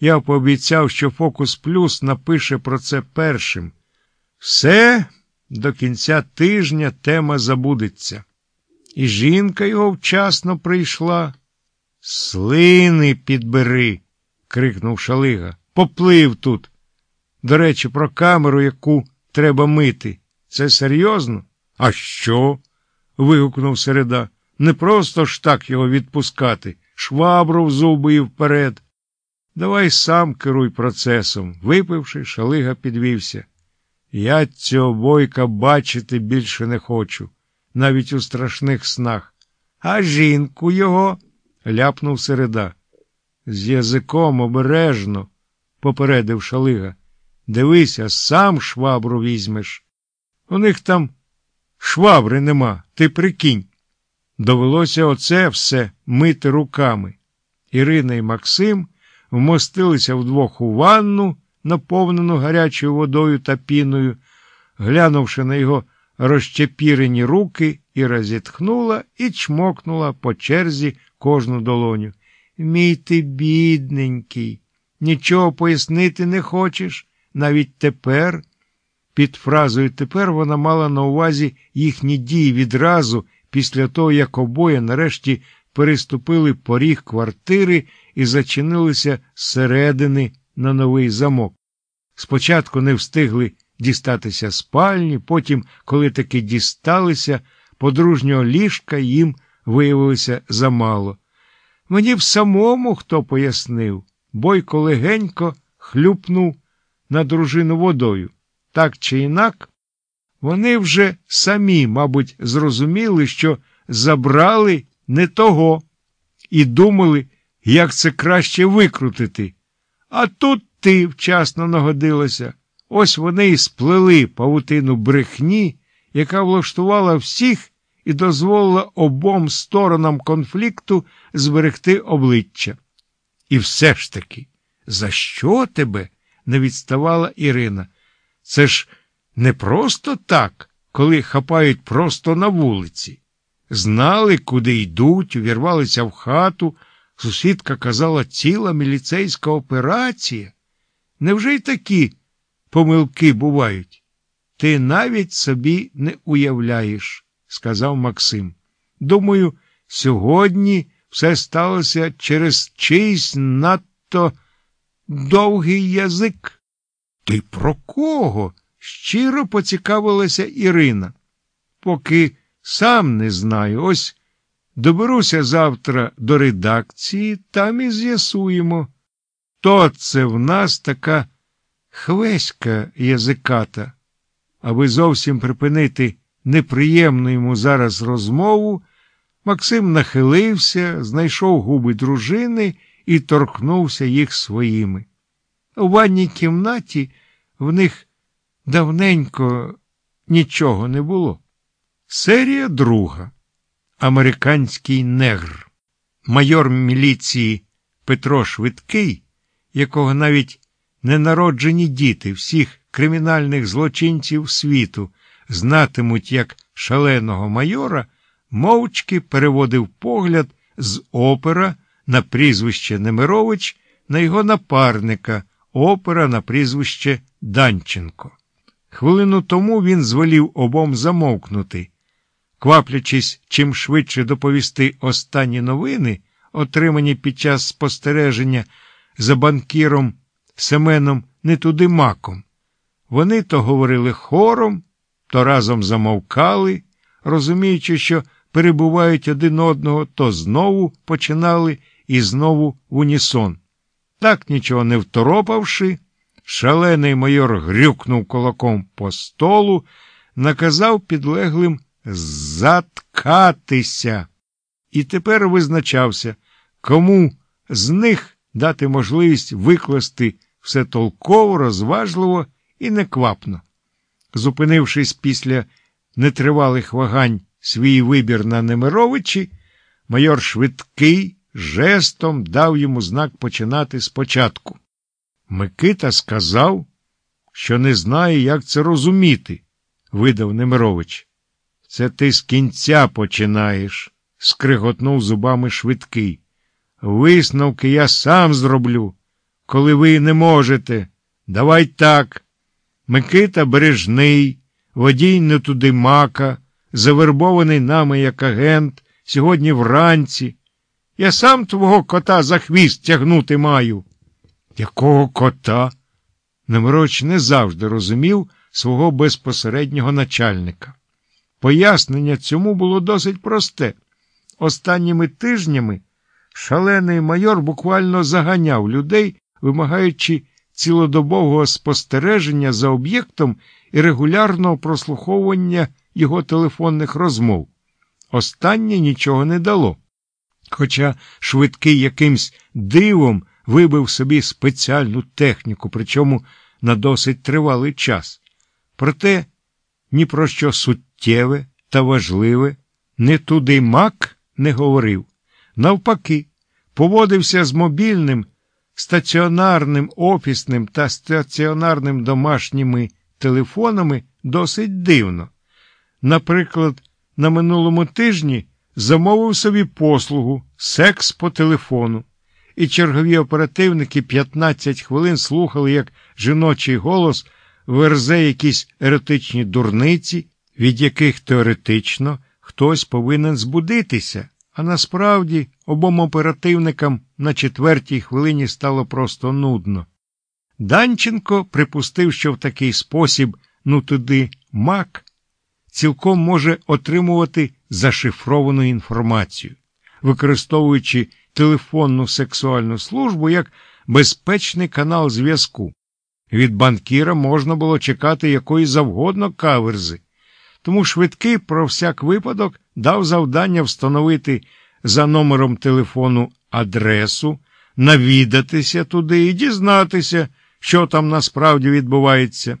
Я пообіцяв, що Фокус Плюс напише про це першим. Все до кінця тижня тема забудеться. І жінка його вчасно прийшла. Слини підбери, крикнув Шалига. Поплив тут. До речі, про камеру, яку треба мити. Це серйозно? А що? вигукнув середа. Не просто ж так його відпускати, швабру в зуби і вперед. Давай сам керуй процесом. Випивши, шалига підвівся. Я цього бойка бачити більше не хочу, навіть у страшних снах. А жінку його ляпнув середа. З язиком обережно, попередив шалига. Дивися, сам швабру візьмеш. У них там швабри нема, ти прикинь. Довелося оце все мити руками. Ірина і Максим вмостилися вдвох у ванну, наповнену гарячою водою та піною, глянувши на його розчепірені руки, Іра зітхнула і чмокнула по черзі кожну долоню. Мій ти, бідненький, нічого пояснити не хочеш, навіть тепер. Під фразою тепер вона мала на увазі їхні дії відразу після того, як обоє нарешті переступили поріг квартири і зачинилися зсередини на новий замок. Спочатку не встигли дістатися спальні, потім, коли таки дісталися, подружнього ліжка їм виявилося замало. Мені б самому хто пояснив, бойко легенько хлюпнув на дружину водою. Так чи інак, вони вже самі, мабуть, зрозуміли, що забрали не того, і думали, як це краще викрутити. А тут ти вчасно нагодилася. Ось вони і сплели павутину брехні, яка влаштувала всіх і дозволила обом сторонам конфлікту зберегти обличчя. І все ж таки, за що тебе? не відставала Ірина. Це ж не просто так, коли хапають просто на вулиці. Знали, куди йдуть, увірвалися в хату. Сусідка казала, ціла міліцейська операція. Невже й такі помилки бувають? Ти навіть собі не уявляєш, сказав Максим. Думаю, сьогодні все сталося через чийсь надто довгий язик. Ти про кого? щиро поцікавилася Ірина. Поки сам не знаю. Ось доберуся завтра до редакції, там і з'ясуємо. То це в нас така хвеська язиката, аби зовсім припинити неприємну йому зараз розмову. Максим нахилився, знайшов губи дружини і торкнувся їх своїми. У ванній кімнаті в них давненько нічого не було. Серія друга. Американський негр. Майор міліції Петро Швидкий, якого навіть ненароджені діти всіх кримінальних злочинців світу знатимуть як шаленого майора, мовчки переводив погляд з опера на прізвище Немирович на його напарника, опера на прізвище Данченко. Хвилину тому він звелів обом замовкнути, кваплячись чим швидше доповісти останні новини, отримані під час спостереження за банкіром Семеном не туди маком. Вони то говорили хором, то разом замовкали, розуміючи, що перебувають один одного, то знову починали і знову в унісон. Так нічого не второпавши, шалений майор грюкнув кулаком по столу, наказав підлеглим заткатися. І тепер визначався, кому з них дати можливість викласти все толково, розважливо і неквапно. Зупинившись після нетривалих вагань свій вибір на Немировичі, майор швидкий жестом дав йому знак починати спочатку. Микита сказав, що не знає, як це розуміти, видав Немирович. Це ти з кінця починаєш, скриготнув зубами швидкий. Висновки я сам зроблю коли ви не можете. Давай так. Микита Бережний, водій не туди мака, завербований нами як агент, сьогодні вранці. Я сам твого кота за хвіст тягнути маю. Якого кота? Немироч не завжди розумів свого безпосереднього начальника. Пояснення цьому було досить просте. Останніми тижнями шалений майор буквально заганяв людей, вимагаючи цілодобового спостереження за об'єктом і регулярного прослуховування його телефонних розмов. Останнє нічого не дало. Хоча швидкий якимсь дивом вибив собі спеціальну техніку, причому на досить тривалий час. Проте ні про що суттєве та важливе не туди мак не говорив. Навпаки, поводився з мобільним, стаціонарним офісним та стаціонарним домашніми телефонами досить дивно. Наприклад, на минулому тижні замовив собі послугу секс по телефону, і чергові оперативники 15 хвилин слухали, як жіночий голос верзе якісь еротичні дурниці, від яких теоретично хтось повинен збудитися, а насправді обом оперативникам на четвертій хвилині стало просто нудно. Данченко припустив, що в такий спосіб, ну туди мак, цілком може отримувати зашифровану інформацію, використовуючи телефонну сексуальну службу як безпечний канал зв'язку. Від банкіра можна було чекати якої завгодно каверзи, тому швидкий про всяк випадок дав завдання встановити за номером телефону адресу, навідатися туди і дізнатися, що там насправді відбувається.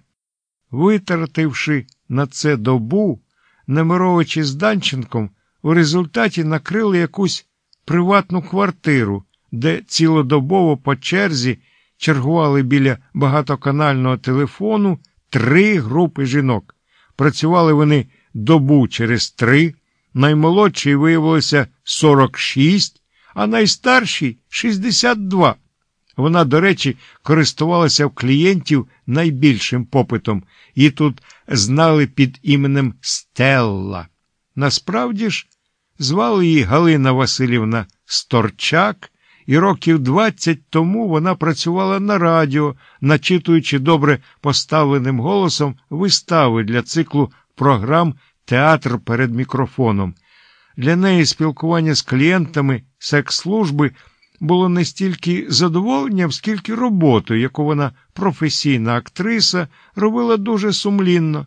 Витративши на це добу, Немировичі з Данченком у результаті накрили якусь приватну квартиру, де цілодобово по черзі чергували біля багатоканального телефону три групи жінок. Працювали вони добу через три, наймолодшій виявилося 46, а найстаршій 62. Вона, до речі, користувалася в клієнтів найбільшим попитом, і тут знали під іменем Стелла. Насправді ж, звали її Галина Васильівна Сторчак, і років двадцять тому вона працювала на радіо, начитуючи добре поставленим голосом вистави для циклу програм Театр перед мікрофоном. Для неї спілкування з клієнтами секс-служби було не стільки задоволенням, скільки роботою, яку вона професійна актриса робила дуже сумлінно.